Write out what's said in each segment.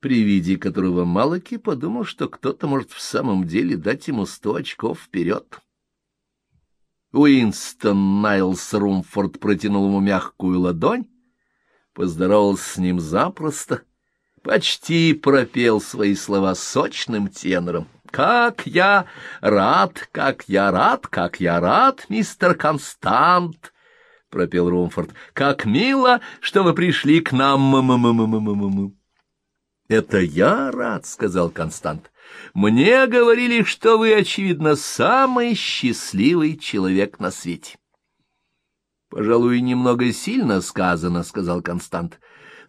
при виде которого Малаки подумал, что кто-то может в самом деле дать ему сто очков вперед. Уинстон Найлс Румфорд протянул ему мягкую ладонь, поздоровался с ним запросто, почти пропел свои слова сочным тенором. «Как я рад, как я рад, как я рад, мистер Констант!» — пропел Румфорд. «Как мило, что вы пришли к нам!» М -м -м -м «Это я рад», — сказал Констант. «Мне говорили, что вы, очевидно, самый счастливый человек на свете». «Пожалуй, немного сильно сказано», — сказал Констант.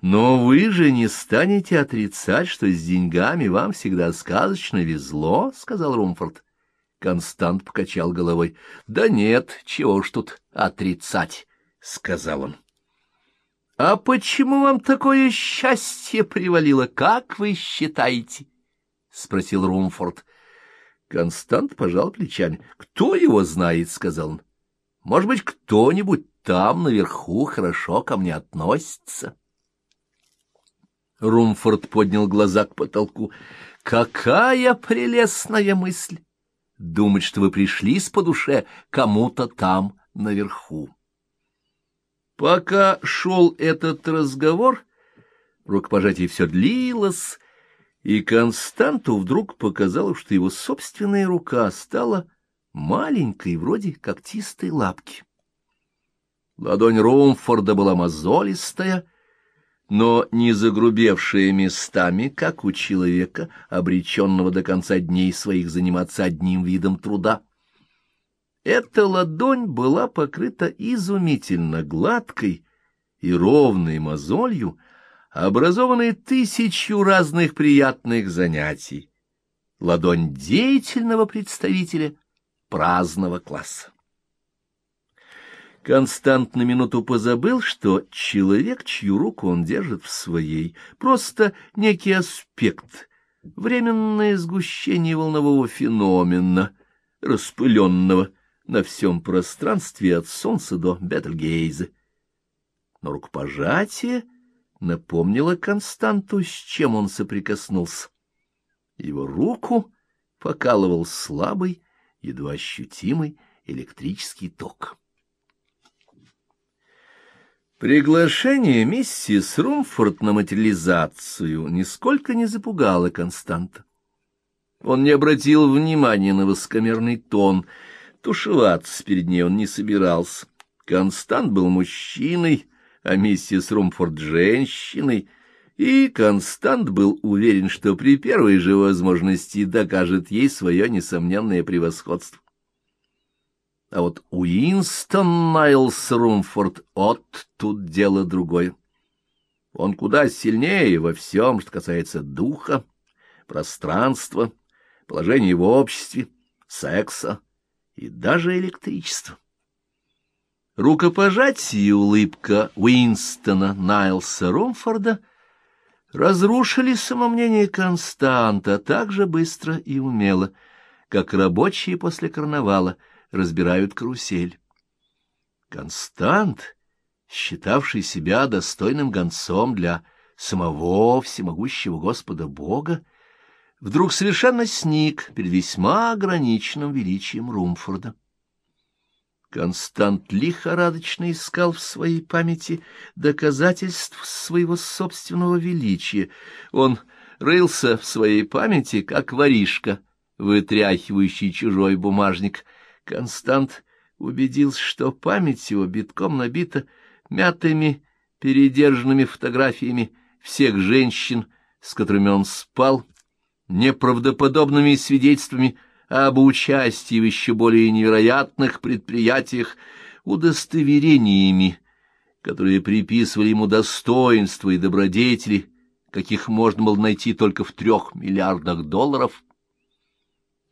«Но вы же не станете отрицать, что с деньгами вам всегда сказочно везло», — сказал Румфорд. Констант покачал головой. «Да нет, чего уж тут отрицать», — сказал он. «А почему вам такое счастье привалило, как вы считаете?» — спросил Румфорд. Констант пожал плечами. «Кто его знает?» — сказал он. «Может быть, кто-нибудь там, наверху, хорошо ко мне относится?» Румфорд поднял глаза к потолку. «Какая прелестная мысль! Думать, что вы пришли с по душе кому-то там, наверху!» Пока шел этот разговор, рукопожатие все длилось, и Константу вдруг показалось, что его собственная рука стала маленькой, вроде когтистой лапки. Ладонь Румфорда была мозолистая, но не загрубевшая местами, как у человека, обреченного до конца дней своих заниматься одним видом труда. Эта ладонь была покрыта изумительно гладкой и ровной мозолью, образованной тысячу разных приятных занятий. Ладонь деятельного представителя праздного класса. Констант на минуту позабыл, что человек, чью руку он держит в своей, просто некий аспект, временное сгущение волнового феномена, распыленного, на всем пространстве от Солнца до Бетельгейза. Но рукопожатие напомнило Константу, с чем он соприкоснулся. Его руку покалывал слабый, едва ощутимый электрический ток. Приглашение миссис Румфорд на материализацию нисколько не запугало Константа. Он не обратил внимания на воскомерный тон — Тушеваться перед ней он не собирался. Констант был мужчиной, а миссис Румфорд — женщиной, и Констант был уверен, что при первой же возможности докажет ей свое несомненное превосходство. А вот Уинстон Найлс Румфорд — от тут дело другое. Он куда сильнее во всем, что касается духа, пространства, положения в обществе, секса и даже электричество. Рукопожатие и улыбка Уинстона Найлса Ромфорда разрушили самомнение Константа так же быстро и умело, как рабочие после карнавала разбирают карусель. Констант, считавший себя достойным гонцом для самого всемогущего Господа Бога, вдруг совершенно сник перед весьма ограниченным величием Румфорда. Констант лихорадочно искал в своей памяти доказательств своего собственного величия. Он рылся в своей памяти, как воришка, вытряхивающий чужой бумажник. Констант убедился, что память его битком набита мятыми, передержанными фотографиями всех женщин, с которыми он спал, неправдоподобными свидетельствами об участии в еще более невероятных предприятиях, удостоверениями, которые приписывали ему достоинства и добродетели, каких можно было найти только в трех миллиардах долларов.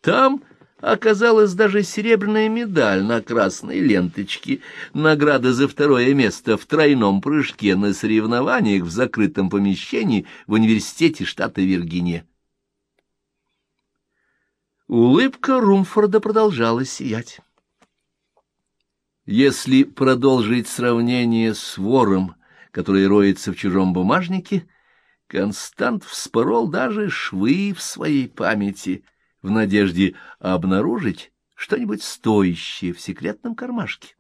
Там оказалась даже серебряная медаль на красной ленточке, награда за второе место в тройном прыжке на соревнованиях в закрытом помещении в университете штата Виргиния. Улыбка Румфорда продолжала сиять. Если продолжить сравнение с вором, который роется в чужом бумажнике, Констант вспорол даже швы в своей памяти в надежде обнаружить что-нибудь стоящее в секретном кармашке.